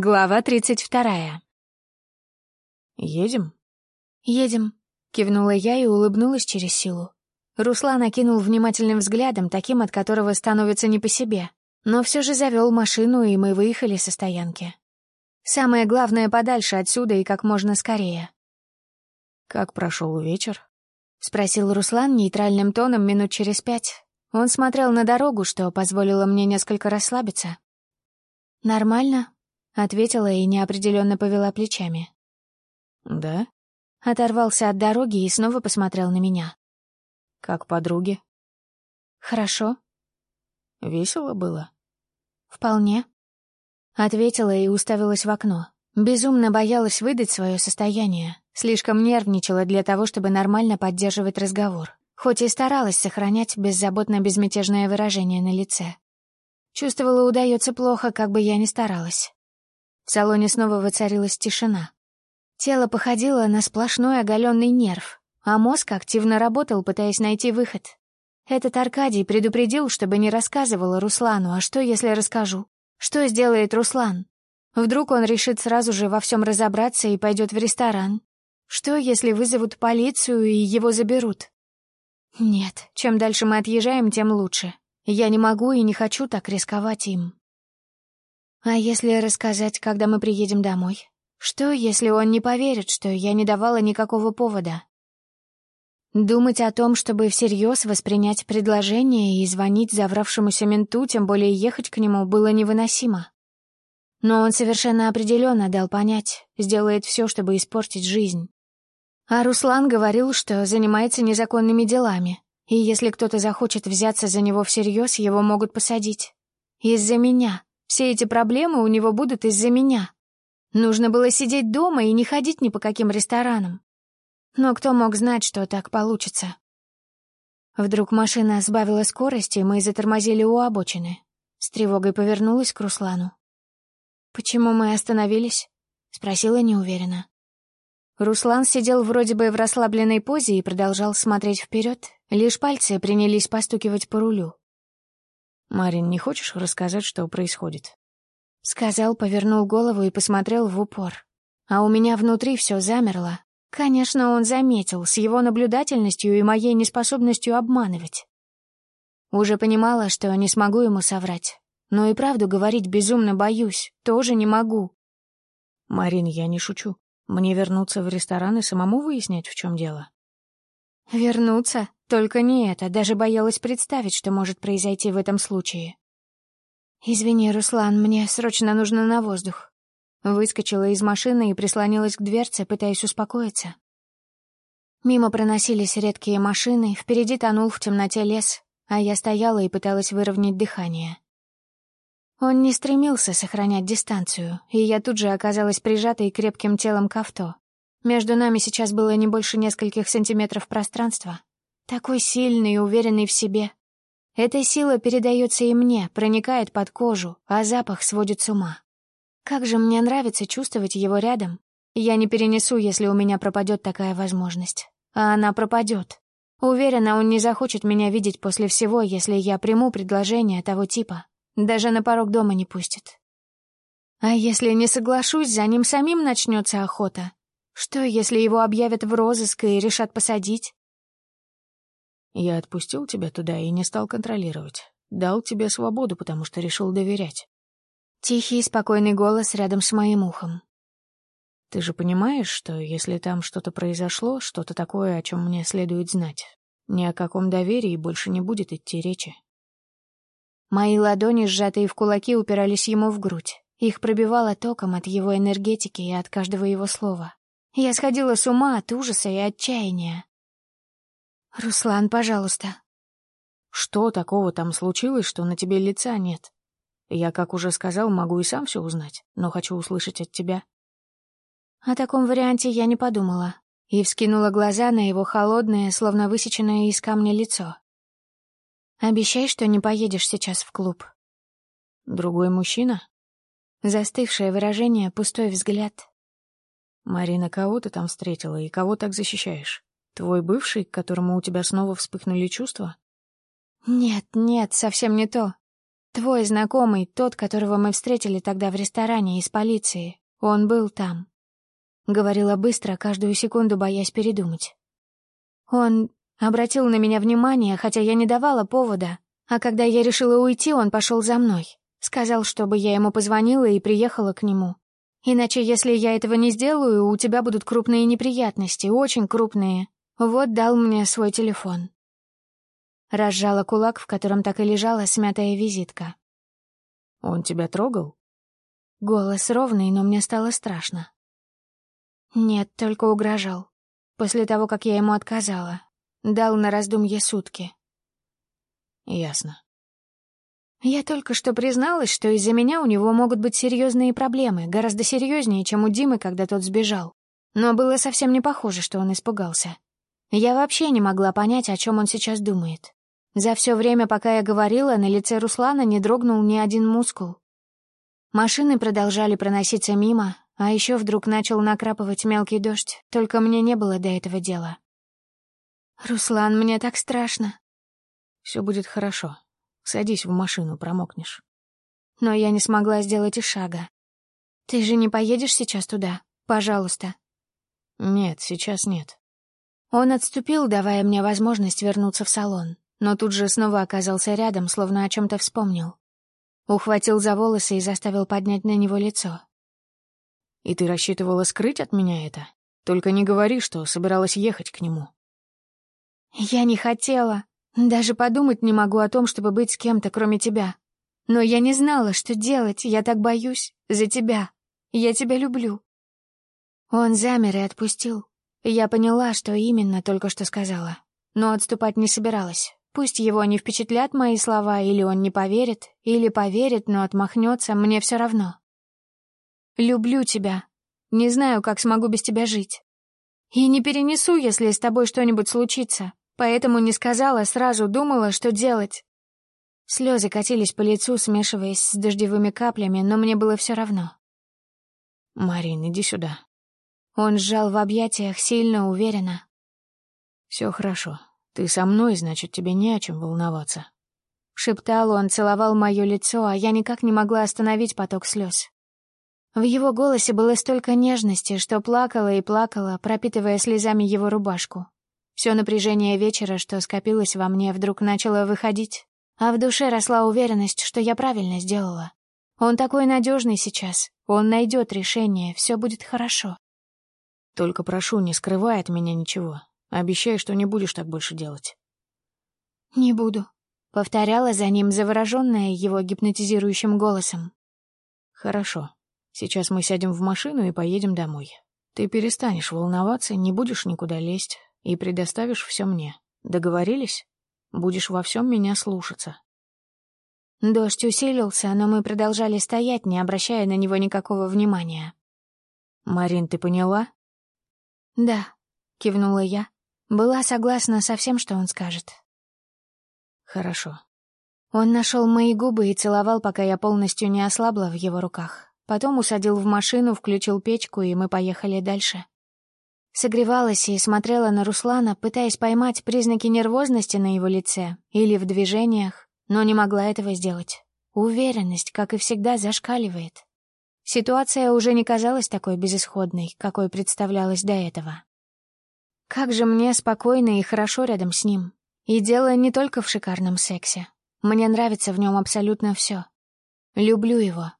Глава тридцать вторая. «Едем?» «Едем», — кивнула я и улыбнулась через силу. Руслан окинул внимательным взглядом, таким, от которого становится не по себе, но все же завел машину, и мы выехали со стоянки. Самое главное — подальше отсюда и как можно скорее. «Как прошел вечер?» — спросил Руслан нейтральным тоном минут через пять. Он смотрел на дорогу, что позволило мне несколько расслабиться. «Нормально», Ответила и неопределенно повела плечами. «Да?» Оторвался от дороги и снова посмотрел на меня. «Как подруги?» «Хорошо». «Весело было?» «Вполне». Ответила и уставилась в окно. Безумно боялась выдать свое состояние. Слишком нервничала для того, чтобы нормально поддерживать разговор. Хоть и старалась сохранять беззаботно-безмятежное выражение на лице. Чувствовала, удается плохо, как бы я ни старалась. В салоне снова воцарилась тишина. Тело походило на сплошной оголенный нерв, а мозг активно работал, пытаясь найти выход. Этот Аркадий предупредил, чтобы не рассказывала Руслану, а что, если расскажу? Что сделает Руслан? Вдруг он решит сразу же во всем разобраться и пойдет в ресторан? Что, если вызовут полицию и его заберут? Нет, чем дальше мы отъезжаем, тем лучше. Я не могу и не хочу так рисковать им. А если рассказать, когда мы приедем домой? Что, если он не поверит, что я не давала никакого повода? Думать о том, чтобы всерьез воспринять предложение и звонить завравшемуся менту, тем более ехать к нему, было невыносимо. Но он совершенно определенно дал понять, сделает все, чтобы испортить жизнь. А Руслан говорил, что занимается незаконными делами, и если кто-то захочет взяться за него всерьез, его могут посадить. Из-за меня. Все эти проблемы у него будут из-за меня. Нужно было сидеть дома и не ходить ни по каким ресторанам. Но кто мог знать, что так получится? Вдруг машина сбавила скорость, и мы затормозили у обочины. С тревогой повернулась к Руслану. «Почему мы остановились?» — спросила неуверенно. Руслан сидел вроде бы в расслабленной позе и продолжал смотреть вперед, лишь пальцы принялись постукивать по рулю. «Марин, не хочешь рассказать, что происходит?» Сказал, повернул голову и посмотрел в упор. А у меня внутри все замерло. Конечно, он заметил, с его наблюдательностью и моей неспособностью обманывать. Уже понимала, что не смогу ему соврать. Но и правду говорить безумно боюсь, тоже не могу. «Марин, я не шучу. Мне вернуться в ресторан и самому выяснять, в чем дело?» «Вернуться? Только не это, даже боялась представить, что может произойти в этом случае. «Извини, Руслан, мне срочно нужно на воздух». Выскочила из машины и прислонилась к дверце, пытаясь успокоиться. Мимо проносились редкие машины, впереди тонул в темноте лес, а я стояла и пыталась выровнять дыхание. Он не стремился сохранять дистанцию, и я тут же оказалась прижатой крепким телом к авто. Между нами сейчас было не больше нескольких сантиметров пространства. Такой сильный и уверенный в себе. Эта сила передается и мне, проникает под кожу, а запах сводит с ума. Как же мне нравится чувствовать его рядом. Я не перенесу, если у меня пропадет такая возможность. А она пропадет. Уверена, он не захочет меня видеть после всего, если я приму предложение того типа. Даже на порог дома не пустит. А если не соглашусь, за ним самим начнется охота. Что, если его объявят в розыск и решат посадить? Я отпустил тебя туда и не стал контролировать. Дал тебе свободу, потому что решил доверять. Тихий, спокойный голос рядом с моим ухом. Ты же понимаешь, что если там что-то произошло, что-то такое, о чем мне следует знать, ни о каком доверии больше не будет идти речи. Мои ладони, сжатые в кулаки, упирались ему в грудь. Их пробивало током от его энергетики и от каждого его слова. Я сходила с ума от ужаса и отчаяния. «Руслан, пожалуйста». «Что такого там случилось, что на тебе лица нет? Я, как уже сказал, могу и сам все узнать, но хочу услышать от тебя». О таком варианте я не подумала и вскинула глаза на его холодное, словно высеченное из камня лицо. «Обещай, что не поедешь сейчас в клуб». «Другой мужчина?» Застывшее выражение, пустой взгляд. «Марина, кого ты там встретила и кого так защищаешь?» Твой бывший, к которому у тебя снова вспыхнули чувства? Нет, нет, совсем не то. Твой знакомый, тот, которого мы встретили тогда в ресторане из полиции, он был там. Говорила быстро, каждую секунду боясь передумать. Он обратил на меня внимание, хотя я не давала повода, а когда я решила уйти, он пошел за мной. Сказал, чтобы я ему позвонила и приехала к нему. Иначе, если я этого не сделаю, у тебя будут крупные неприятности, очень крупные. Вот дал мне свой телефон. Разжала кулак, в котором так и лежала смятая визитка. «Он тебя трогал?» Голос ровный, но мне стало страшно. Нет, только угрожал. После того, как я ему отказала. Дал на раздумье сутки. Ясно. Я только что призналась, что из-за меня у него могут быть серьезные проблемы, гораздо серьезнее, чем у Димы, когда тот сбежал. Но было совсем не похоже, что он испугался. Я вообще не могла понять, о чем он сейчас думает. За все время, пока я говорила, на лице Руслана не дрогнул ни один мускул. Машины продолжали проноситься мимо, а еще вдруг начал накрапывать мелкий дождь, только мне не было до этого дела. «Руслан, мне так страшно». «Все будет хорошо. Садись в машину, промокнешь». Но я не смогла сделать и шага. «Ты же не поедешь сейчас туда? Пожалуйста». «Нет, сейчас нет». Он отступил, давая мне возможность вернуться в салон, но тут же снова оказался рядом, словно о чем-то вспомнил. Ухватил за волосы и заставил поднять на него лицо. И ты рассчитывала скрыть от меня это? Только не говори, что собиралась ехать к нему. Я не хотела. Даже подумать не могу о том, чтобы быть с кем-то, кроме тебя. Но я не знала, что делать, я так боюсь. За тебя. Я тебя люблю. Он замер и отпустил. Я поняла, что именно только что сказала. Но отступать не собиралась. Пусть его не впечатлят мои слова, или он не поверит, или поверит, но отмахнется, мне все равно. Люблю тебя. Не знаю, как смогу без тебя жить. И не перенесу, если с тобой что-нибудь случится. Поэтому не сказала, сразу думала, что делать. Слезы катились по лицу, смешиваясь с дождевыми каплями, но мне было все равно. «Марин, иди сюда». Он сжал в объятиях сильно, уверенно. «Все хорошо. Ты со мной, значит, тебе не о чем волноваться». Шептал он, целовал мое лицо, а я никак не могла остановить поток слез. В его голосе было столько нежности, что плакала и плакала, пропитывая слезами его рубашку. Все напряжение вечера, что скопилось во мне, вдруг начало выходить, а в душе росла уверенность, что я правильно сделала. Он такой надежный сейчас, он найдет решение, все будет хорошо. Только прошу, не скрывай от меня ничего. Обещай, что не будешь так больше делать. Не буду, повторяла за ним завороженная его гипнотизирующим голосом. Хорошо. Сейчас мы сядем в машину и поедем домой. Ты перестанешь волноваться, не будешь никуда лезть и предоставишь все мне. Договорились? Будешь во всем меня слушаться. Дождь усилился, но мы продолжали стоять, не обращая на него никакого внимания. «Марин, ты поняла?» «Да», — кивнула я. Была согласна со всем, что он скажет. «Хорошо». Он нашел мои губы и целовал, пока я полностью не ослабла в его руках. Потом усадил в машину, включил печку, и мы поехали дальше. Согревалась и смотрела на Руслана, пытаясь поймать признаки нервозности на его лице или в движениях, но не могла этого сделать. Уверенность, как и всегда, зашкаливает. Ситуация уже не казалась такой безысходной, какой представлялась до этого. Как же мне спокойно и хорошо рядом с ним. И дело не только в шикарном сексе. Мне нравится в нем абсолютно все. Люблю его,